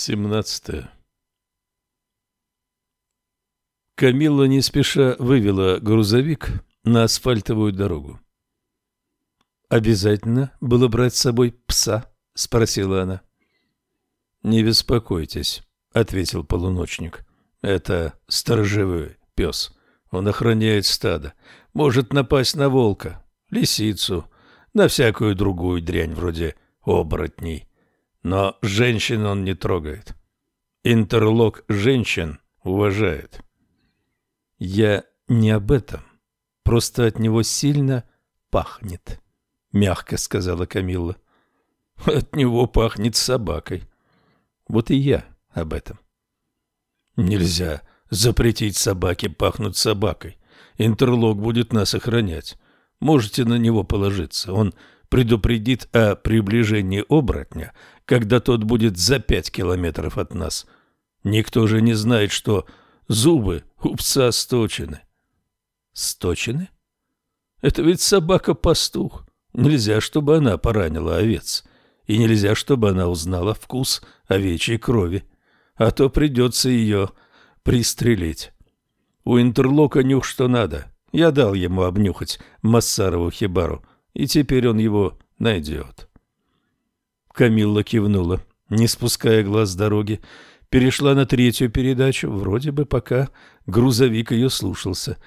17. Камилла не спеша вывела грузовик на асфальтовую дорогу. «Обязательно было брать с собой пса?» — спросила она. «Не беспокойтесь», — ответил полуночник. «Это сторожевой пес. Он охраняет стадо. Может напасть на волка, лисицу, на всякую другую дрянь вроде оборотней. Но женщин он не трогает. Интерлок женщин уважает. Я не об этом. Просто от него сильно пахнет, мягко сказала Камилла. От него пахнет собакой. Вот и я об этом. Нельзя запретить собаке пахнуть собакой. Интерлок будет нас охранять. Можете на него положиться. Он предупредит о приближении оборотня, когда тот будет за пять километров от нас. Никто же не знает, что зубы у пса сточены. Сточены? Это ведь собака-пастух. Нельзя, чтобы она поранила овец. И нельзя, чтобы она узнала вкус овечьей крови. А то придется ее пристрелить. У интерлока нюх что надо. Я дал ему обнюхать Массарову хибару и теперь он его найдет. Камилла кивнула, не спуская глаз с дороги, перешла на третью передачу, вроде бы пока грузовик ее слушался.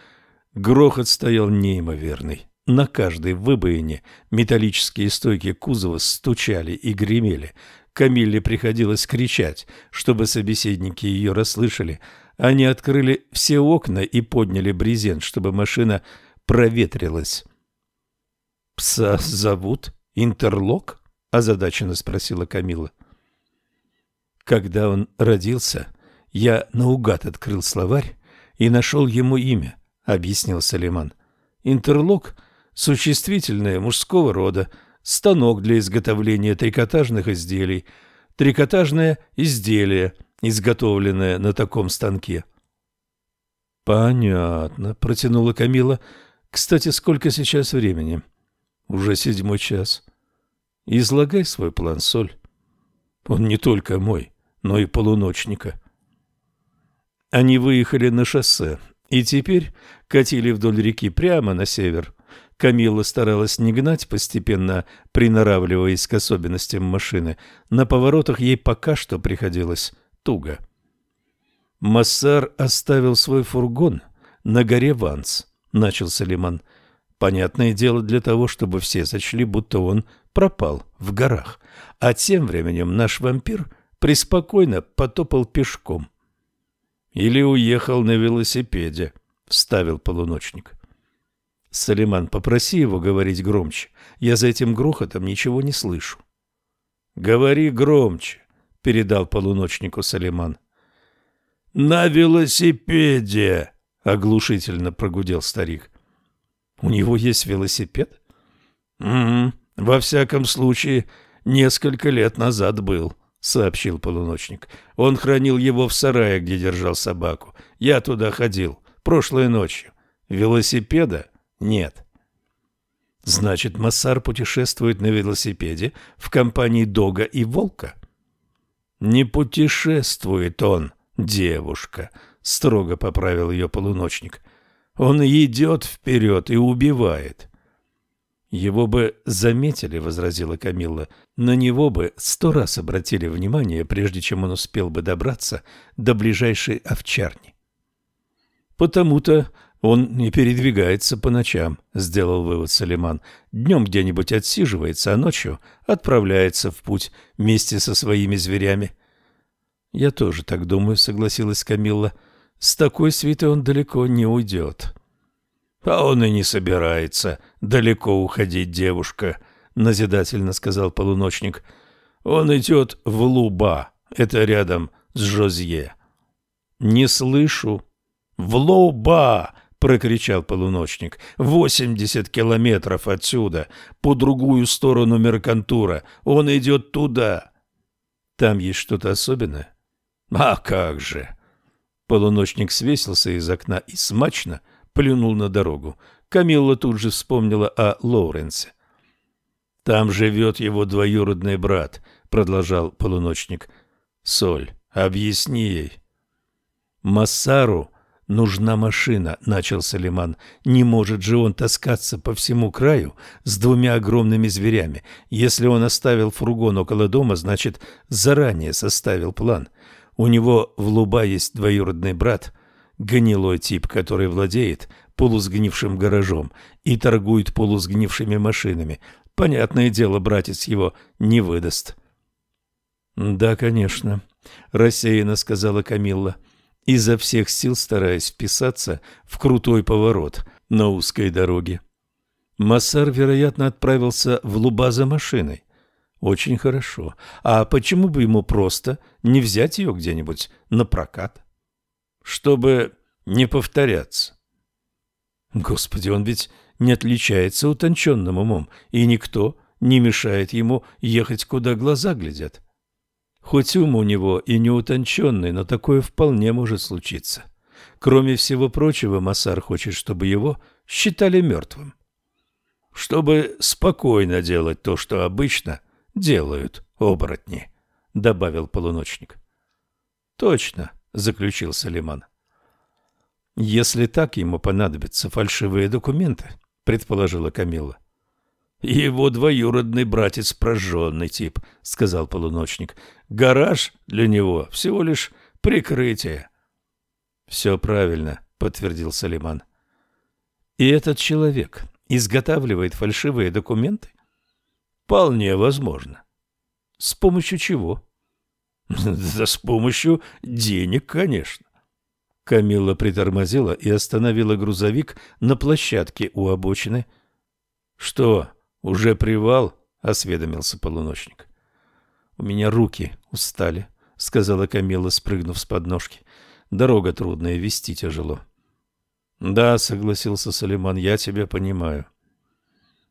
Грохот стоял неимоверный. На каждой выбоине металлические стойки кузова стучали и гремели. Камилле приходилось кричать, чтобы собеседники ее расслышали. Они открыли все окна и подняли брезент, чтобы машина проветрилась. «Пса зовут Интерлок?» – озадаченно спросила Камила. «Когда он родился, я наугад открыл словарь и нашел ему имя», – объяснил Салиман. «Интерлок – существительное мужского рода, станок для изготовления трикотажных изделий, трикотажное изделие, изготовленное на таком станке». «Понятно», – протянула Камила. «Кстати, сколько сейчас времени?» Уже седьмой час. Излагай свой план, Соль. Он не только мой, но и полуночника. Они выехали на шоссе и теперь катили вдоль реки прямо на север. Камилла старалась не гнать, постепенно приноравливаясь к особенностям машины. На поворотах ей пока что приходилось туго. Массар оставил свой фургон на горе Ванс, начал Салиман. Понятное дело, для того, чтобы все сочли, будто он пропал в горах. А тем временем наш вампир преспокойно потопал пешком. «Или уехал на велосипеде», — вставил полуночник. «Салиман, попроси его говорить громче. Я за этим грохотом ничего не слышу». «Говори громче», — передал полуночнику Салиман. «На велосипеде!» — оглушительно прогудел старик. У него есть велосипед? Угу. Во всяком случае, несколько лет назад был, сообщил полуночник. Он хранил его в сарае, где держал собаку. Я туда ходил прошлой ночью. Велосипеда нет. Значит, Массар путешествует на велосипеде в компании Дога и Волка? Не путешествует он, девушка, строго поправил ее полуночник. Он идет вперед и убивает. Его бы заметили, возразила Камилла. На него бы сто раз обратили внимание, прежде чем он успел бы добраться до ближайшей овчарни. Потому-то он не передвигается по ночам, сделал вывод Салиман. Днем где-нибудь отсиживается, а ночью отправляется в путь вместе со своими зверями. Я тоже так думаю, согласилась Камилла. С такой свитой он далеко не уйдет. — А он и не собирается далеко уходить, девушка, — назидательно сказал полуночник. — Он идет в Луба, это рядом с Жозье. — Не слышу. — В Луба! — прокричал полуночник. — Восемьдесят километров отсюда, по другую сторону Меркантура. Он идет туда. — Там есть что-то особенное? — А как же! — Полуночник свесился из окна и смачно плюнул на дорогу. Камилла тут же вспомнила о Лоуренсе. «Там живет его двоюродный брат», — продолжал полуночник. Соль, объясни ей. Массару нужна машина, начал Салиман. Не может же он таскаться по всему краю с двумя огромными зверями. Если он оставил фургон около дома, значит, заранее составил план. У него в Луба есть двоюродный брат, гнилой тип, который владеет полусгнившим гаражом и торгует полусгнившими машинами. Понятное дело, братец его не выдаст. «Да, конечно», — рассеянно сказала Камилла, изо всех сил стараясь вписаться в крутой поворот на узкой дороге. Массар, вероятно, отправился в Луба за машиной. Очень хорошо. А почему бы ему просто не взять ее где-нибудь на прокат? Чтобы не повторяться. Господи, он ведь не отличается утонченным умом, и никто не мешает ему ехать, куда глаза глядят. Хоть ум у него и не утонченный, но такое вполне может случиться. Кроме всего прочего, Массар хочет, чтобы его считали мертвым. Чтобы спокойно делать то, что обычно делают оборотни, — добавил полуночник. — Точно, — заключил Салиман. — Если так, ему понадобятся фальшивые документы, — предположила Камилла. «Его двоюродный братец прожженный тип», — сказал полуночник. «Гараж для него всего лишь прикрытие». «Все правильно», — подтвердил Салиман. «И этот человек изготавливает фальшивые документы?» «Вполне возможно». «С помощью чего?» «Да с помощью денег, конечно». Камилла притормозила и остановила грузовик на площадке у обочины. «Что, уже привал?» — осведомился полуночник. «У меня руки устали», — сказала Камилла, спрыгнув с подножки. «Дорога трудная, вести тяжело». «Да», — согласился Салиман, — «я тебя понимаю».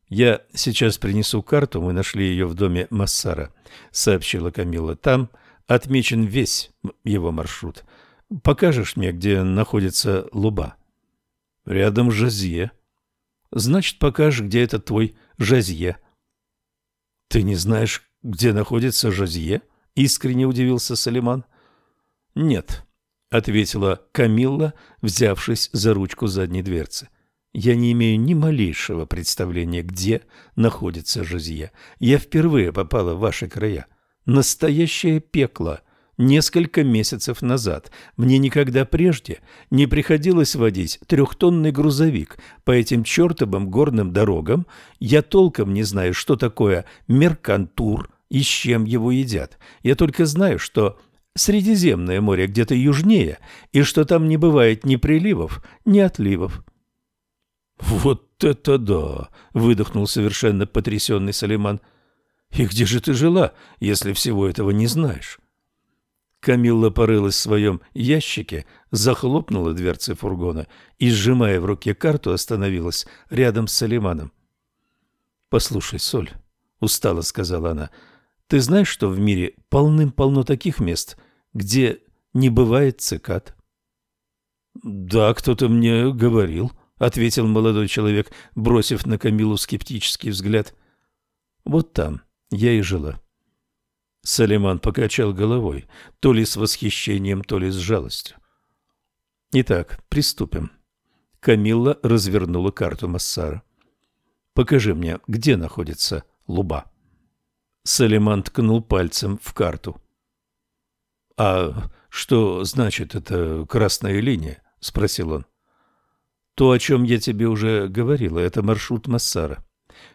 «Я сейчас принесу карту, мы нашли ее в доме Массара», — сообщила Камилла. «Там отмечен весь его маршрут. Покажешь мне, где находится Луба? Рядом Жазье. Значит, покажешь, где этот твой Жазье. Ты не знаешь, где находится Жазье? Искренне удивился Салиман. Нет, ответила Камилла, взявшись за ручку задней дверцы. Я не имею ни малейшего представления, где находится Жазье. Я впервые попала в ваши края. Настоящее пекло — несколько месяцев назад. Мне никогда прежде не приходилось водить трехтонный грузовик по этим чертовым горным дорогам. Я толком не знаю, что такое меркантур и с чем его едят. Я только знаю, что Средиземное море где-то южнее, и что там не бывает ни приливов, ни отливов. «Вот это да!» — выдохнул совершенно потрясенный Салиман. «И где же ты жила, если всего этого не знаешь?» Камилла порылась в своем ящике, захлопнула дверцы фургона и, сжимая в руке карту, остановилась рядом с Салиманом. «Послушай, Соль», — устало сказала она, — «ты знаешь, что в мире полным-полно таких мест, где не бывает цикад?» «Да, кто-то мне говорил», — ответил молодой человек, бросив на Камилу скептический взгляд. «Вот там я и жила». Салиман покачал головой, то ли с восхищением, то ли с жалостью. Итак, приступим. Камилла развернула карту Массара. Покажи мне, где находится Луба. Салиман ткнул пальцем в карту. А что значит эта красная линия? спросил он. То, о чем я тебе уже говорила, это маршрут Массара.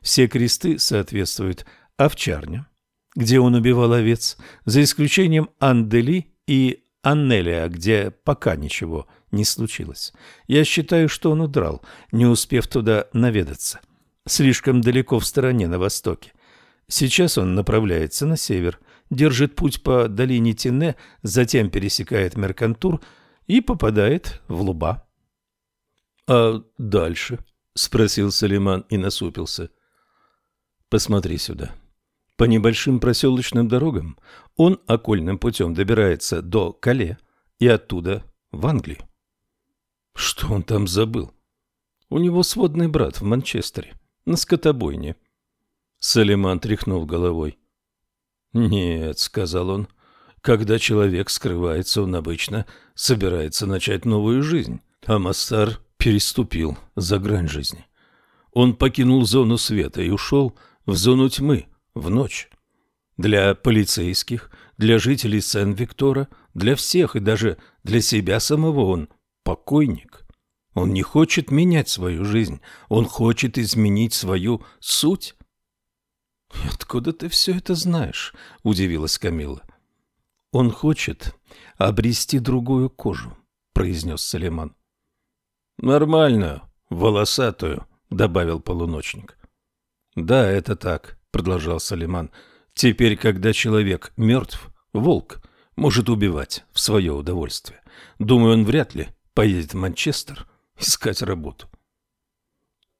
Все кресты соответствуют овчарням, где он убивал овец, за исключением Андели и Аннелия, где пока ничего не случилось. Я считаю, что он удрал, не успев туда наведаться. Слишком далеко в стороне, на востоке. Сейчас он направляется на север, держит путь по долине Тине, затем пересекает Меркантур и попадает в Луба. — А дальше? — спросил Салиман и насупился. — Посмотри сюда. — по небольшим проселочным дорогам он окольным путем добирается до Кале и оттуда в Англию. Что он там забыл? У него сводный брат в Манчестере, на скотобойне. Салиман тряхнул головой. «Нет», — сказал он, Когда человек скрывается, он обычно собирается начать новую жизнь. А Массар переступил за грань жизни. Он покинул зону света и ушел в зону тьмы, в ночь. Для полицейских, для жителей Сен-Виктора, для всех и даже для себя самого он покойник. Он не хочет менять свою жизнь, он хочет изменить свою суть. «Откуда ты все это знаешь?» – удивилась Камила. «Он хочет обрести другую кожу», – произнес Салиман. «Нормальную, волосатую», — добавил полуночник. «Да, это так», — продолжал Салиман. «Теперь, когда человек мертв, волк может убивать в свое удовольствие. Думаю, он вряд ли поедет в Манчестер искать работу».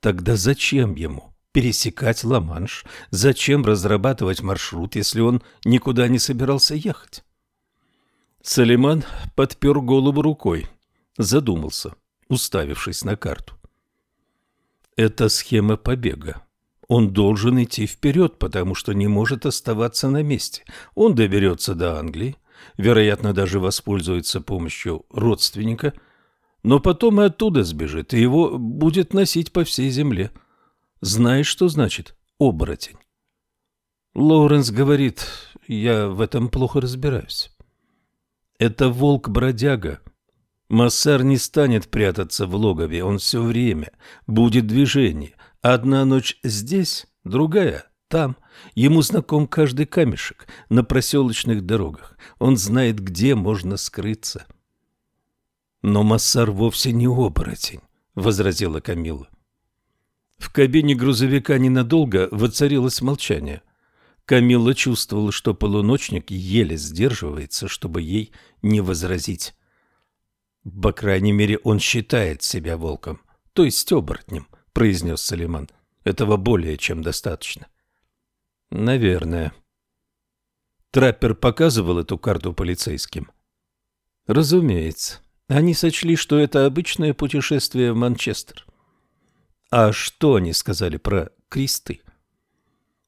«Тогда зачем ему пересекать Ла-Манш? Зачем разрабатывать маршрут, если он никуда не собирался ехать?» Салиман подпер голову рукой, задумался, уставившись на карту. Это схема побега. Он должен идти вперед, потому что не может оставаться на месте. Он доберется до Англии, вероятно, даже воспользуется помощью родственника, но потом и оттуда сбежит, и его будет носить по всей земле. Знаешь, что значит оборотень? Лоуренс говорит, я в этом плохо разбираюсь. Это волк-бродяга, Массар не станет прятаться в логове, он все время будет движение. Одна ночь здесь, другая там. Ему знаком каждый камешек на проселочных дорогах. Он знает, где можно скрыться. Но Массар вовсе не оборотень, возразила Камила. В кабине грузовика ненадолго воцарилось молчание. Камила чувствовала, что полуночник еле сдерживается, чтобы ей не возразить. По крайней мере, он считает себя волком, то есть оборотнем, произнес Салиман. Этого более чем достаточно. Наверное. Траппер показывал эту карту полицейским. Разумеется. Они сочли, что это обычное путешествие в Манчестер. А что они сказали про кресты?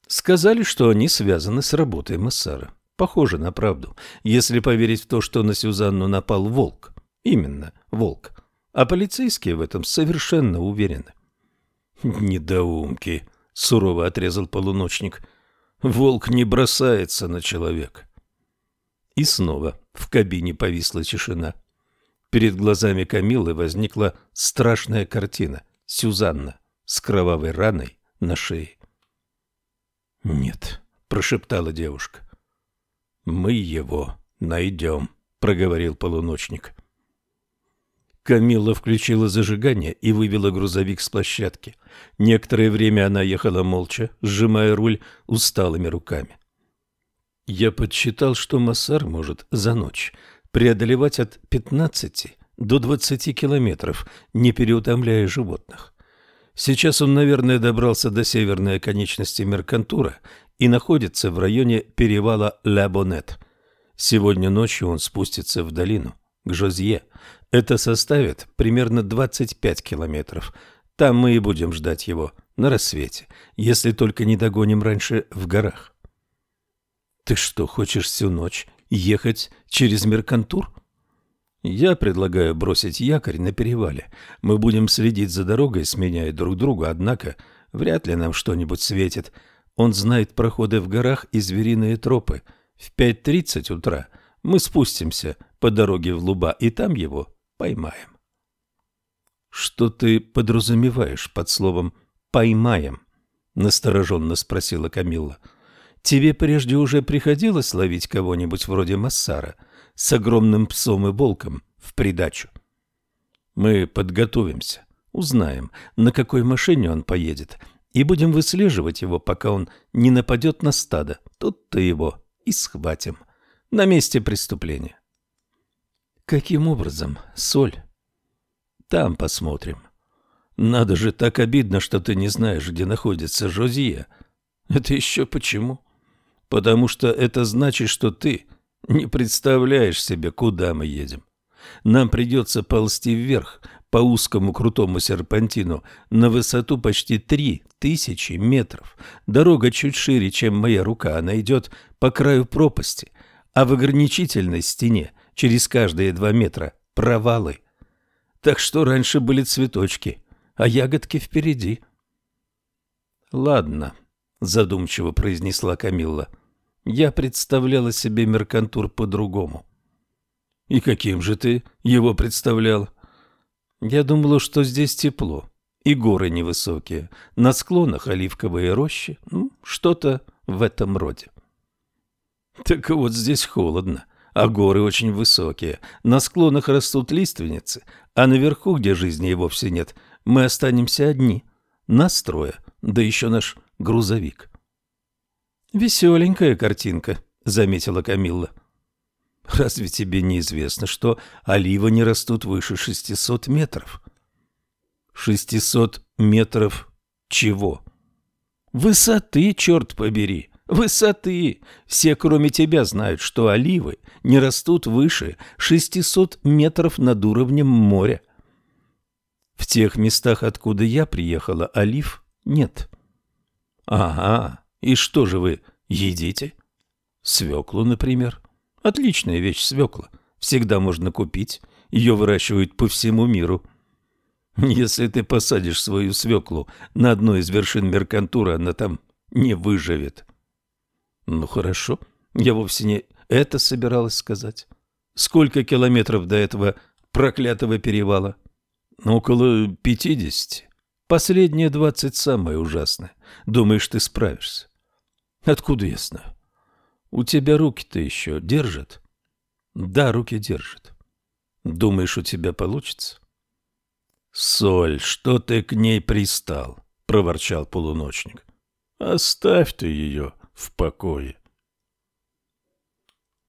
Сказали, что они связаны с работой Массара. Похоже на правду, если поверить в то, что на Сюзанну напал волк. Именно, волк. А полицейские в этом совершенно уверены. Недоумки, сурово отрезал полуночник. Волк не бросается на человека. И снова в кабине повисла тишина. Перед глазами Камилы возникла страшная картина. Сюзанна с кровавой раной на шее. «Нет», — прошептала девушка. «Мы его найдем», — проговорил полуночник. Камилла включила зажигание и вывела грузовик с площадки. Некоторое время она ехала молча, сжимая руль усталыми руками. Я подсчитал, что Массар может за ночь преодолевать от 15 до 20 километров, не переутомляя животных. Сейчас он, наверное, добрался до северной оконечности Меркантура и находится в районе перевала Ля-Бонет. Сегодня ночью он спустится в долину, к Жозье, это составит примерно 25 километров. Там мы и будем ждать его на рассвете, если только не догоним раньше в горах. Ты что, хочешь всю ночь ехать через Меркантур? Я предлагаю бросить якорь на перевале. Мы будем следить за дорогой, сменяя друг друга, однако вряд ли нам что-нибудь светит. Он знает проходы в горах и звериные тропы. В 5.30 утра мы спустимся по дороге в Луба, и там его поймаем. Что ты подразумеваешь под словом «поймаем»? Настороженно спросила Камилла. Тебе прежде уже приходилось ловить кого-нибудь вроде Массара с огромным псом и волком в придачу? Мы подготовимся, узнаем, на какой машине он поедет, и будем выслеживать его, пока он не нападет на стадо. Тут-то его и схватим на месте преступления. Каким образом, Соль? Там посмотрим. Надо же, так обидно, что ты не знаешь, где находится Жозия. Это еще почему? Потому что это значит, что ты не представляешь себе, куда мы едем. Нам придется ползти вверх по узкому крутому серпантину на высоту почти три тысячи метров. Дорога чуть шире, чем моя рука, она идет по краю пропасти – а в ограничительной стене через каждые два метра провалы. Так что раньше были цветочки, а ягодки впереди. «Ладно», — задумчиво произнесла Камилла, — «я представляла себе меркантур по-другому». «И каким же ты его представлял?» «Я думала, что здесь тепло, и горы невысокие, на склонах оливковые рощи, ну, что-то в этом роде». «Так вот здесь холодно, а горы очень высокие, на склонах растут лиственницы, а наверху, где жизни и вовсе нет, мы останемся одни, настроя, да еще наш грузовик. «Веселенькая картинка», — заметила Камилла. «Разве тебе не известно, что оливы не растут выше шестисот метров?» «Шестисот метров чего?» «Высоты, черт побери, высоты! Все, кроме тебя, знают, что оливы не растут выше шестисот метров над уровнем моря». В тех местах, откуда я приехала, олив нет. Ага, и что же вы едите? Свеклу, например. Отличная вещь свекла. Всегда можно купить. Ее выращивают по всему миру. Если ты посадишь свою свеклу на одной из вершин Меркантура, она там не выживет. Ну хорошо, я вовсе не это собиралась сказать. Сколько километров до этого проклятого перевала? Около пятидесяти. Последние двадцать самое ужасное. Думаешь, ты справишься? Откуда я знаю? У тебя руки-то еще держат? Да, руки держат. Думаешь, у тебя получится? Соль, что ты к ней пристал? Проворчал полуночник. Оставь ты ее в покое.